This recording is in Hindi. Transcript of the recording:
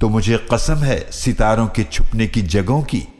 तो मुझे कसम है सितारों के छुपने की जगहों की।